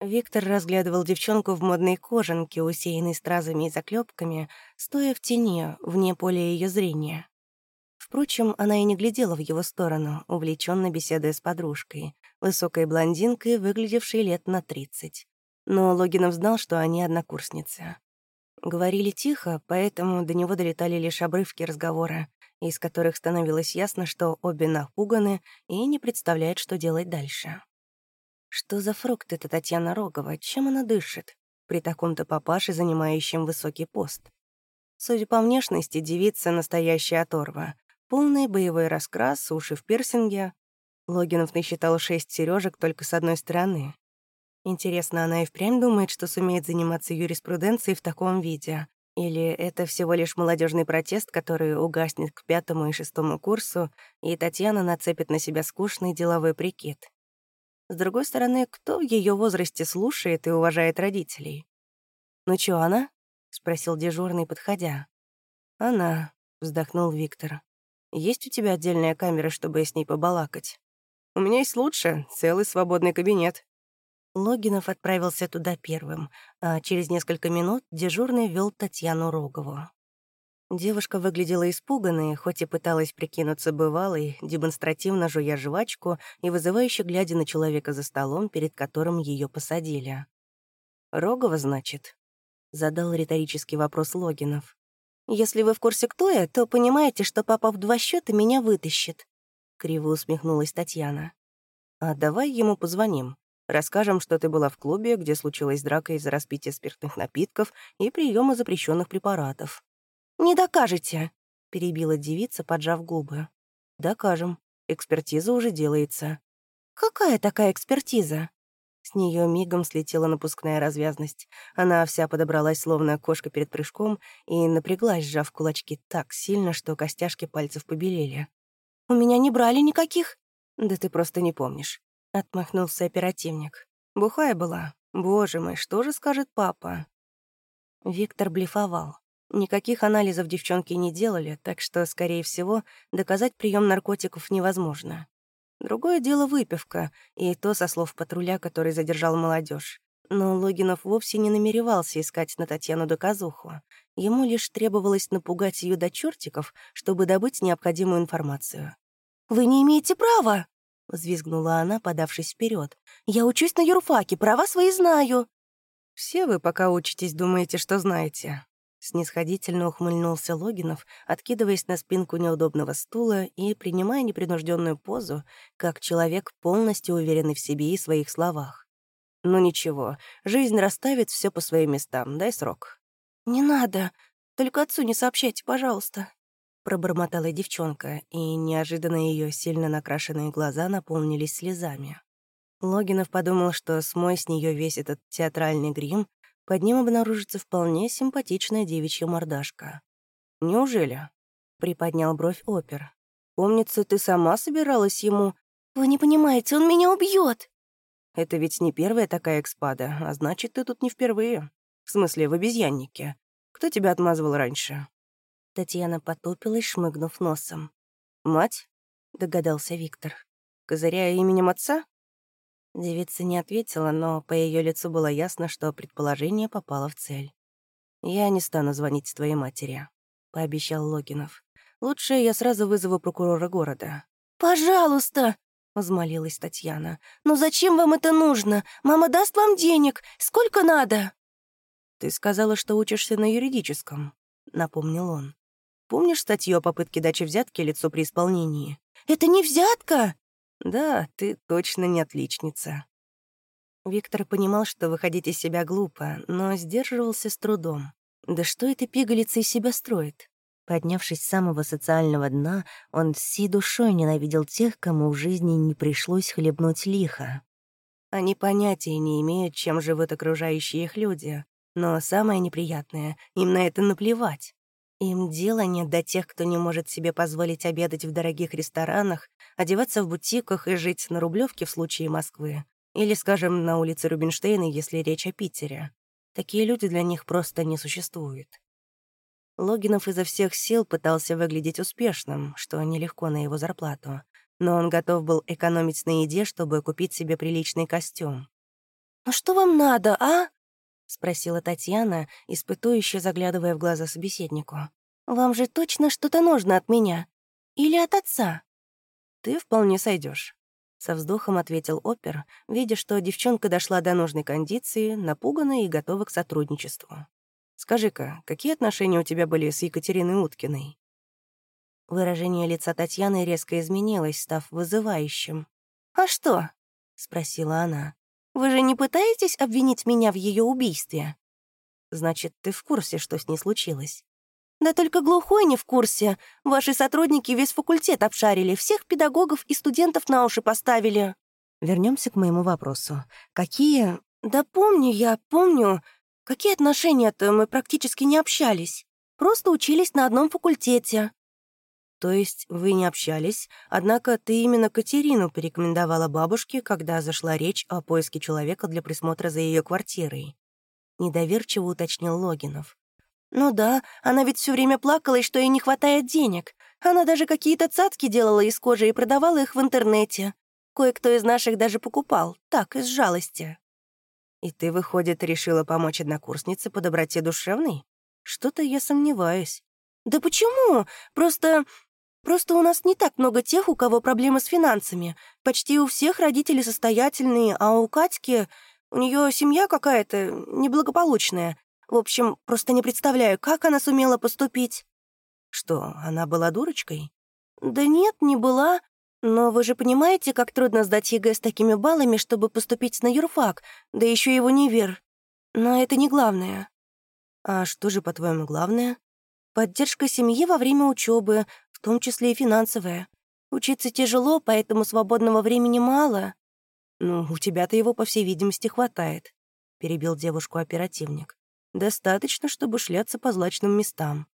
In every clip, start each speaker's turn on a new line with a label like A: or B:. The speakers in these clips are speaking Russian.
A: Виктор разглядывал девчонку в модной кожанке, усеянной стразами и заклепками, стоя в тени, вне поля ее зрения. Впрочем, она и не глядела в его сторону, увлеченно беседуя с подружкой, высокой блондинкой, выглядевшей лет на тридцать. Но Логинов знал, что они однокурсницы. Говорили тихо, поэтому до него долетали лишь обрывки разговора, из которых становилось ясно, что обе напуганы и не представляют, что делать дальше. Что за фрукт эта Татьяна Рогова? Чем она дышит? При таком-то папаше, занимающем высокий пост. Судя по внешности, девица — настоящая оторва. Полный боевой раскрас, уши в пирсинге. Логинов насчитал шесть сережек только с одной стороны. Интересно, она и впрямь думает, что сумеет заниматься юриспруденцией в таком виде? Или это всего лишь молодежный протест, который угаснет к пятому и шестому курсу, и Татьяна нацепит на себя скучный деловой прикид? С другой стороны, кто в ее возрасте слушает и уважает родителей? «Ну чё, она?» — спросил дежурный, подходя. «Она», — вздохнул Виктор. «Есть у тебя отдельная камера, чтобы с ней побалакать?» «У меня есть лучше, целый свободный кабинет». Логинов отправился туда первым, а через несколько минут дежурный вел Татьяну Рогову. Девушка выглядела испуганной, хоть и пыталась прикинуться бывалой, демонстративно жуя жвачку и вызывающе глядя на человека за столом, перед которым ее посадили. «Рогова, значит?» — задал риторический вопрос Логинов. «Если вы в курсе, кто я, то понимаете, что папа в два счета меня вытащит», — криво усмехнулась Татьяна. «А давай ему позвоним. Расскажем, что ты была в клубе, где случилась драка из-за распития спиртных напитков и приема запрещенных препаратов. «Не докажете», — перебила девица, поджав губы. «Докажем. Экспертиза уже делается». «Какая такая экспертиза?» С нее мигом слетела напускная развязность. Она вся подобралась, словно кошка перед прыжком, и напряглась, сжав кулачки так сильно, что костяшки пальцев побелели. «У меня не брали никаких?» «Да ты просто не помнишь», — отмахнулся оперативник. «Бухая была. Боже мой, что же скажет папа?» Виктор блефовал. Никаких анализов девчонки не делали, так что, скорее всего, доказать прием наркотиков невозможно. Другое дело выпивка, и то со слов патруля, который задержал молодежь. Но Логинов вовсе не намеревался искать на Татьяну доказуху. Ему лишь требовалось напугать ее до чертиков, чтобы добыть необходимую информацию. «Вы не имеете права!» — взвизгнула она, подавшись вперед. «Я учусь на юрфаке, права свои знаю!» «Все вы, пока учитесь, думаете, что знаете», Снисходительно ухмыльнулся Логинов, откидываясь на спинку неудобного стула и принимая непринужденную позу, как человек, полностью уверенный в себе и своих словах. «Ну ничего, жизнь расставит все по своим местам, дай срок». «Не надо, только отцу не сообщайте, пожалуйста», — пробормотала девчонка, и неожиданно ее сильно накрашенные глаза наполнились слезами. Логинов подумал, что смой с нее весь этот театральный грим, под ним обнаружится вполне симпатичная девичья мордашка. «Неужели?» — приподнял бровь опер. «Помнится, ты сама собиралась ему...» «Вы не понимаете, он меня убьет. «Это ведь не первая такая экспада, а значит, ты тут не впервые. В смысле, в обезьяннике. Кто тебя отмазывал раньше?» Татьяна потупилась, шмыгнув носом. «Мать?» — догадался Виктор. «Козыряя именем отца?» Девица не ответила, но по ее лицу было ясно, что предположение попало в цель. «Я не стану звонить твоей матери», — пообещал Логинов. «Лучше я сразу вызову прокурора города». «Пожалуйста!» — взмолилась Татьяна. «Но зачем вам это нужно? Мама даст вам денег. Сколько надо?» «Ты сказала, что учишься на юридическом», — напомнил он. «Помнишь статью о попытке дачи взятки лицу при исполнении?» «Это не взятка!» Да, ты точно не отличница. Виктор понимал, что выходить из себя глупо, но сдерживался с трудом. Да что эта пигалица из себя строит? Поднявшись с самого социального дна, он всей душой ненавидел тех, кому в жизни не пришлось хлебнуть лихо. Они понятия не имеют, чем живут окружающие их люди, но самое неприятное — им на это наплевать. Им дела нет до тех, кто не может себе позволить обедать в дорогих ресторанах, одеваться в бутиках и жить на Рублевке в случае Москвы. Или, скажем, на улице Рубинштейна, если речь о Питере. Такие люди для них просто не существуют. Логинов изо всех сил пытался выглядеть успешным, что нелегко на его зарплату, но он готов был экономить на еде, чтобы купить себе приличный костюм. «Ну что вам надо, а?» — спросила Татьяна, испытующе заглядывая в глаза собеседнику. «Вам же точно что-то нужно от меня? Или от отца?» «Ты вполне сойдешь. Со вздохом ответил опер, видя, что девчонка дошла до нужной кондиции, напуганная и готова к сотрудничеству. «Скажи-ка, какие отношения у тебя были с Екатериной Уткиной?» Выражение лица Татьяны резко изменилось, став вызывающим. «А что?» — спросила она. «Вы же не пытаетесь обвинить меня в ее убийстве?» «Значит, ты в курсе, что с ней случилось?» «Да только глухой не в курсе. Ваши сотрудники весь факультет обшарили, всех педагогов и студентов на уши поставили». Вернемся к моему вопросу. Какие... Да помню я, помню. Какие отношения-то мы практически не общались. Просто учились на одном факультете. То есть вы не общались, однако ты именно Катерину порекомендовала бабушке, когда зашла речь о поиске человека для присмотра за ее квартирой. Недоверчиво уточнил Логинов. «Ну да, она ведь все время плакала, что ей не хватает денег. Она даже какие-то цацки делала из кожи и продавала их в интернете. Кое-кто из наших даже покупал, так, из жалости». «И ты, выходит, решила помочь однокурснице по доброте душевной? Что-то я сомневаюсь». «Да почему? Просто... Просто у нас не так много тех, у кого проблемы с финансами. Почти у всех родители состоятельные, а у Катьки... У нее семья какая-то неблагополучная. В общем, просто не представляю, как она сумела поступить». «Что, она была дурочкой?» «Да нет, не была. Но вы же понимаете, как трудно сдать ЕГЭ с такими баллами, чтобы поступить на юрфак, да еще в универ. Но это не главное». «А что же, по-твоему, главное?» «Поддержка семьи во время учебы, в том числе и финансовая. Учиться тяжело, поэтому свободного времени мало». «Ну, у тебя-то его, по всей видимости, хватает», — перебил девушку оперативник. Достаточно, чтобы шляться по злачным местам.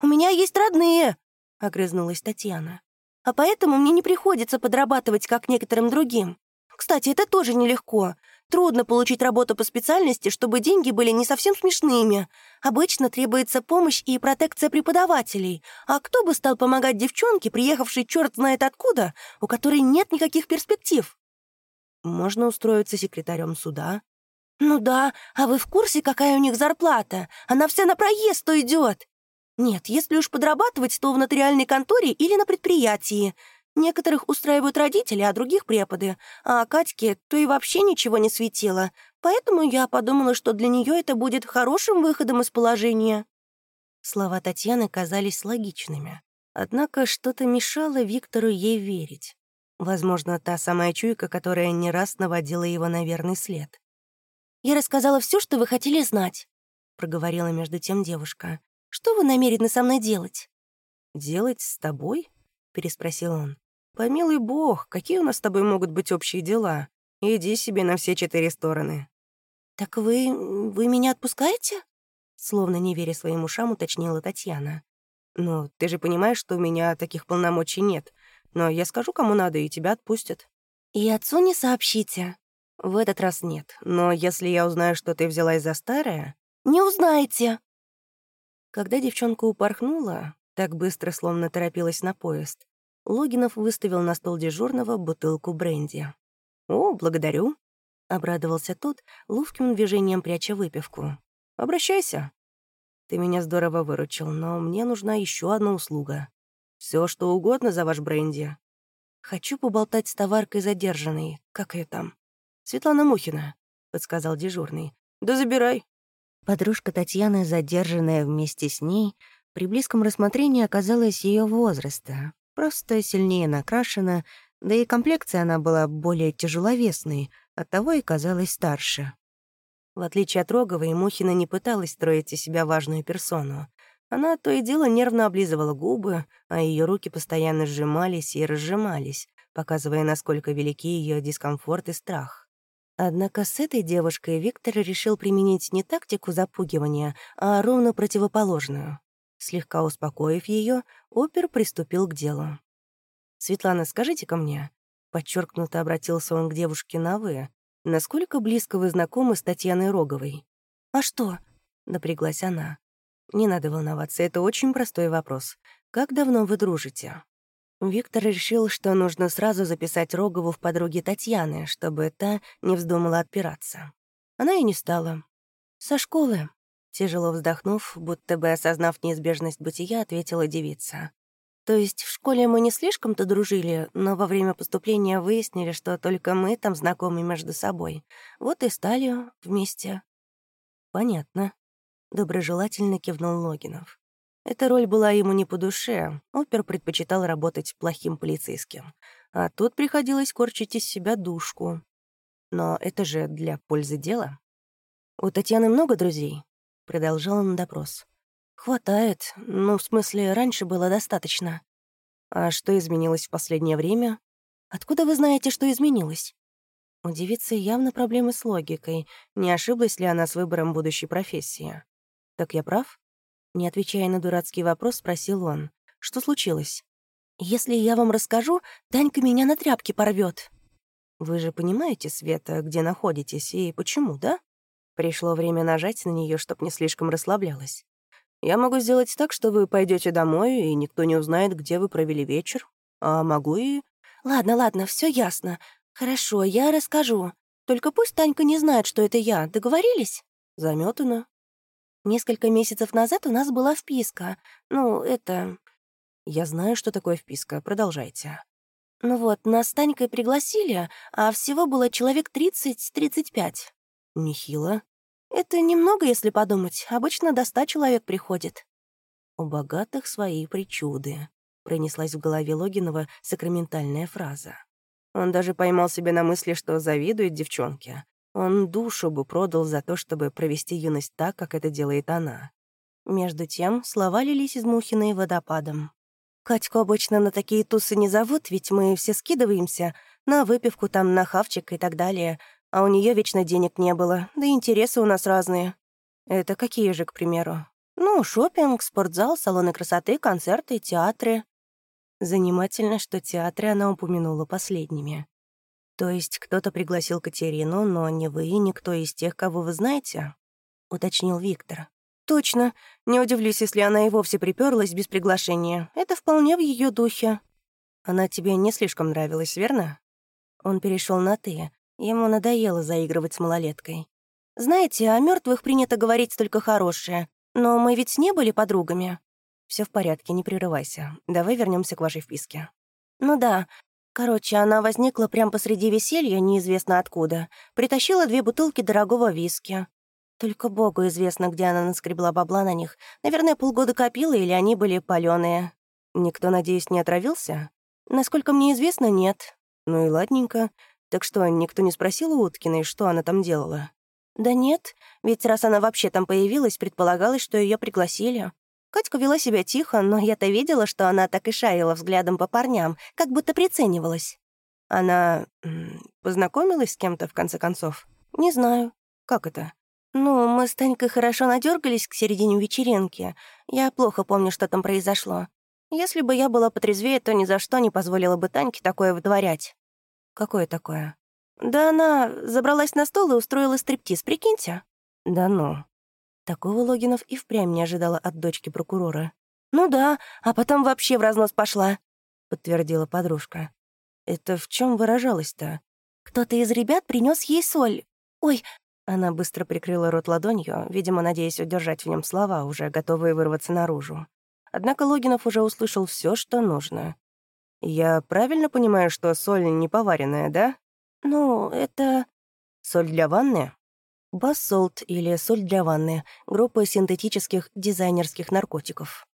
A: «У меня есть родные!» — огрызнулась Татьяна. «А поэтому мне не приходится подрабатывать, как некоторым другим. Кстати, это тоже нелегко. Трудно получить работу по специальности, чтобы деньги были не совсем смешными. Обычно требуется помощь и протекция преподавателей. А кто бы стал помогать девчонке, приехавшей черт знает откуда, у которой нет никаких перспектив? Можно устроиться секретарем суда, «Ну да, а вы в курсе, какая у них зарплата? Она вся на проезд идет. Нет, если уж подрабатывать, то в нотариальной конторе или на предприятии. Некоторых устраивают родители, а других — преподы. А Катьке то и вообще ничего не светило. Поэтому я подумала, что для нее это будет хорошим выходом из положения». Слова Татьяны казались логичными. Однако что-то мешало Виктору ей верить. Возможно, та самая чуйка, которая не раз наводила его на верный след. «Я рассказала все, что вы хотели знать», — проговорила между тем девушка. «Что вы намерены со мной делать?» «Делать с тобой?» — переспросил он. «Помилуй бог, какие у нас с тобой могут быть общие дела? Иди себе на все четыре стороны». «Так вы... вы меня отпускаете?» Словно не веря своим ушам, уточнила Татьяна. «Ну, ты же понимаешь, что у меня таких полномочий нет. Но я скажу, кому надо, и тебя отпустят». «И отцу не сообщите?» «В этот раз нет, но если я узнаю, что ты взялась за старое...» «Не узнаете!» Когда девчонка упорхнула, так быстро, словно торопилась на поезд, Логинов выставил на стол дежурного бутылку бренди. «О, благодарю», — обрадовался тот, ловким движением пряча выпивку. «Обращайся. Ты меня здорово выручил, но мне нужна еще одна услуга. Все, что угодно за ваш бренди. Хочу поболтать с товаркой задержанной. Как ее там? «Светлана Мухина», — подсказал дежурный. «Да забирай». Подружка Татьяны, задержанная вместе с ней, при близком рассмотрении оказалась ее возраста. Просто сильнее накрашена, да и комплекция она была более тяжеловесной, оттого и казалась старше. В отличие от Роговой, Мухина не пыталась строить из себя важную персону. Она то и дело нервно облизывала губы, а ее руки постоянно сжимались и разжимались, показывая, насколько велики ее дискомфорт и страх. Однако с этой девушкой Виктор решил применить не тактику запугивания, а ровно противоположную. Слегка успокоив ее, опер приступил к делу. «Светлана, скажите-ка мне», — подчеркнуто обратился он к девушке на «вы», «насколько близко вы знакомы с Татьяной Роговой?» «А что?» — напряглась она. «Не надо волноваться, это очень простой вопрос. Как давно вы дружите?» Виктор решил, что нужно сразу записать Рогову в подруги Татьяны, чтобы та не вздумала отпираться. Она и не стала. Со школы. Тяжело вздохнув, будто бы осознав неизбежность бытия, ответила девица. То есть в школе мы не слишком-то дружили, но во время поступления выяснили, что только мы там знакомы между собой. Вот и стали вместе. Понятно. Доброжелательно кивнул Логинов. Эта роль была ему не по душе. Опер предпочитал работать плохим полицейским. А тут приходилось корчить из себя душку. Но это же для пользы дела. «У Татьяны много друзей?» — продолжал он допрос. «Хватает. Ну, в смысле, раньше было достаточно». «А что изменилось в последнее время?» «Откуда вы знаете, что изменилось?» У девицы явно проблемы с логикой. Не ошиблась ли она с выбором будущей профессии? «Так я прав?» Не отвечая на дурацкий вопрос, спросил он. «Что случилось?» «Если я вам расскажу, Танька меня на тряпке порвет. «Вы же понимаете, Света, где находитесь и почему, да?» Пришло время нажать на нее, чтоб не слишком расслаблялась. «Я могу сделать так, что вы пойдете домой, и никто не узнает, где вы провели вечер. А могу и...» «Ладно, ладно, все ясно. Хорошо, я расскажу. Только пусть Танька не знает, что это я. Договорились?» Заметано. Несколько месяцев назад у нас была вписка. Ну, это... Я знаю, что такое вписка. Продолжайте. Ну вот, нас с Танькой пригласили, а всего было человек 30-35. Нехило. Это немного, если подумать. Обычно до ста человек приходит. У богатых свои причуды. Пронеслась в голове Логинова сакраментальная фраза. Он даже поймал себя на мысли, что завидует девчонке. Он душу бы продал за то, чтобы провести юность так, как это делает она. Между тем слова лились из Мухиной водопадом. «Катьку обычно на такие тусы не зовут, ведь мы все скидываемся, на выпивку там, на хавчик и так далее, а у нее вечно денег не было, да и интересы у нас разные. Это какие же, к примеру? Ну, шопинг, спортзал, салоны красоты, концерты, театры». Занимательно, что театры она упомянула последними. «То есть кто-то пригласил Катерину, но не вы и никто из тех, кого вы знаете?» — уточнил Виктор. «Точно. Не удивлюсь, если она и вовсе приперлась без приглашения. Это вполне в ее духе». «Она тебе не слишком нравилась, верно?» Он перешел на «ты». Ему надоело заигрывать с малолеткой. «Знаете, о мертвых принято говорить только хорошее. Но мы ведь не были подругами». Все в порядке, не прерывайся. Давай вернемся к вашей вписке». «Ну да, Короче, она возникла прямо посреди веселья, неизвестно откуда. Притащила две бутылки дорогого виски. Только богу известно, где она наскребла бабла на них. Наверное, полгода копила, или они были палёные. Никто, надеюсь, не отравился? Насколько мне известно, нет. Ну и ладненько. Так что, никто не спросил у Уткиной, что она там делала? Да нет, ведь раз она вообще там появилась, предполагалось, что ее пригласили. Катька вела себя тихо, но я-то видела, что она так и шарила взглядом по парням, как будто приценивалась. Она познакомилась с кем-то, в конце концов? Не знаю. Как это? Ну, мы с Танькой хорошо надергались к середине вечеринки. Я плохо помню, что там произошло. Если бы я была потрезвее, то ни за что не позволила бы Таньке такое вытворять. Какое такое? Да она забралась на стол и устроила стриптиз, прикиньте. Да ну. Такого Логинов и впрямь не ожидала от дочки прокурора. «Ну да, а потом вообще в разнос пошла», — подтвердила подружка. «Это в чем выражалось-то?» «Кто-то из ребят принес ей соль. Ой!» Она быстро прикрыла рот ладонью, видимо, надеясь удержать в нем слова, уже готовые вырваться наружу. Однако Логинов уже услышал все, что нужно. «Я правильно понимаю, что соль не поваренная, да?» «Ну, это...» «Соль для ванны?» Бассолт или соль для ванны — группа синтетических дизайнерских наркотиков.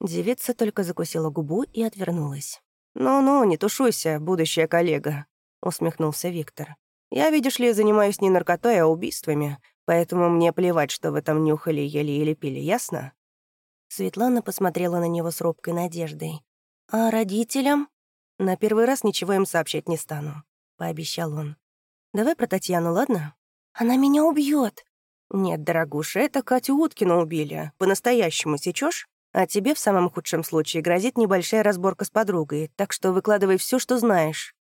A: Девица только закусила губу и отвернулась. «Ну-ну, не тушуйся, будущая коллега», — усмехнулся Виктор. «Я, видишь ли, занимаюсь не наркотой, а убийствами, поэтому мне плевать, что вы там нюхали, ели или пили, ясно?» Светлана посмотрела на него с робкой надеждой. «А родителям?» «На первый раз ничего им сообщать не стану», — пообещал он. «Давай про Татьяну, ладно?» Она меня убьет. Нет, дорогуша, это Катю Уткину убили. По-настоящему сечешь? А тебе в самом худшем случае грозит небольшая разборка с подругой, так что выкладывай все, что знаешь.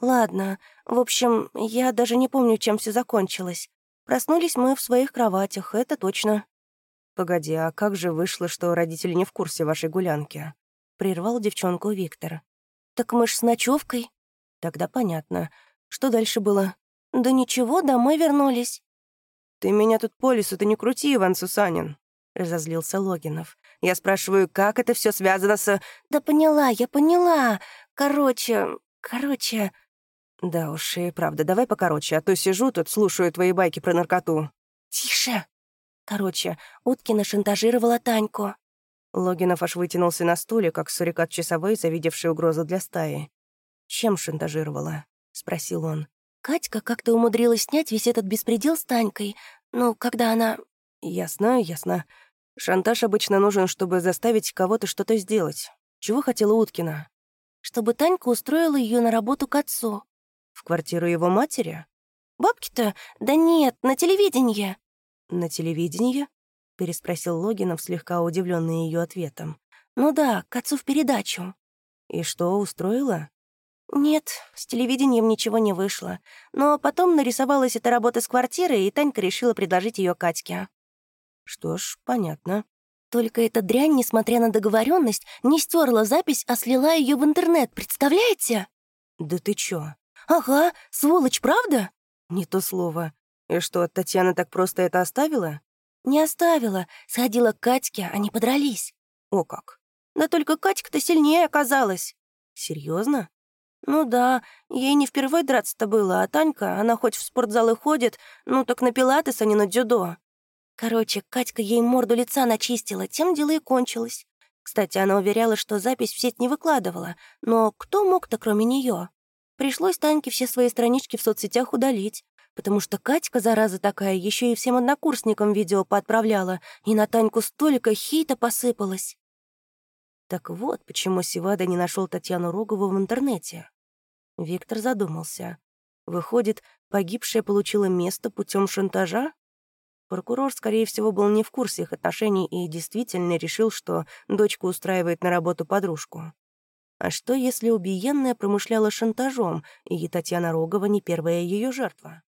A: Ладно. В общем, я даже не помню, чем все закончилось. Проснулись мы в своих кроватях, это точно. Погоди, а как же вышло, что родители не в курсе вашей гулянки? Прервал девчонку Виктор. Так мы ж с ночевкой. Тогда понятно. Что дальше было? «Да ничего, домой вернулись». «Ты меня тут по лесу-то не крути, Иван Сусанин», — разозлился Логинов. «Я спрашиваю, как это все связано с...» «Да поняла, я поняла. Короче, короче...» «Да уж, и правда, давай покороче, а то сижу тут, слушаю твои байки про наркоту». «Тише!» Короче, Уткина шантажировала Таньку. Логинов аж вытянулся на стуле, как сурикат часовой, завидевший угрозу для стаи. «Чем шантажировала?» — спросил он. «Катька как-то умудрилась снять весь этот беспредел с Танькой. Ну, когда она...» «Ясно, ясно. Шантаж обычно нужен, чтобы заставить кого-то что-то сделать. Чего хотела Уткина?» «Чтобы Танька устроила ее на работу к отцу». «В квартиру его матери?» «Бабки-то? Да нет, на телевидении». «На телевидении?» — переспросил Логинов, слегка удивленный ее ответом. «Ну да, к отцу в передачу». «И что, устроила?» «Нет, с телевидением ничего не вышло. Но потом нарисовалась эта работа с квартирой, и Танька решила предложить ее Катьке». «Что ж, понятно». Только эта дрянь, несмотря на договоренность, не стерла запись, а слила ее в интернет, представляете? «Да ты чё?» «Ага, сволочь, правда?» «Не то слово. И что, Татьяна так просто это оставила?» «Не оставила. Сходила к Катьке, они подрались». «О как!» «Да только Катька-то сильнее оказалась». Серьезно? «Ну да, ей не впервые драться-то было, а Танька, она хоть в спортзал и ходит, ну так на пилатес, а не на дзюдо». Короче, Катька ей морду лица начистила, тем дело и кончилось. Кстати, она уверяла, что запись в сеть не выкладывала, но кто мог-то, кроме нее? Пришлось Таньке все свои странички в соцсетях удалить, потому что Катька, зараза такая, еще и всем однокурсникам видео поотправляла, и на Таньку столько хейта посыпалось. Так вот, почему Сивада не нашел Татьяну Рогову в интернете. Виктор задумался. Выходит, погибшая получила место путем шантажа? Прокурор, скорее всего, был не в курсе их отношений и действительно решил, что дочка устраивает на работу подружку. А что, если убиенная промышляла шантажом, и Татьяна Рогова не первая ее жертва?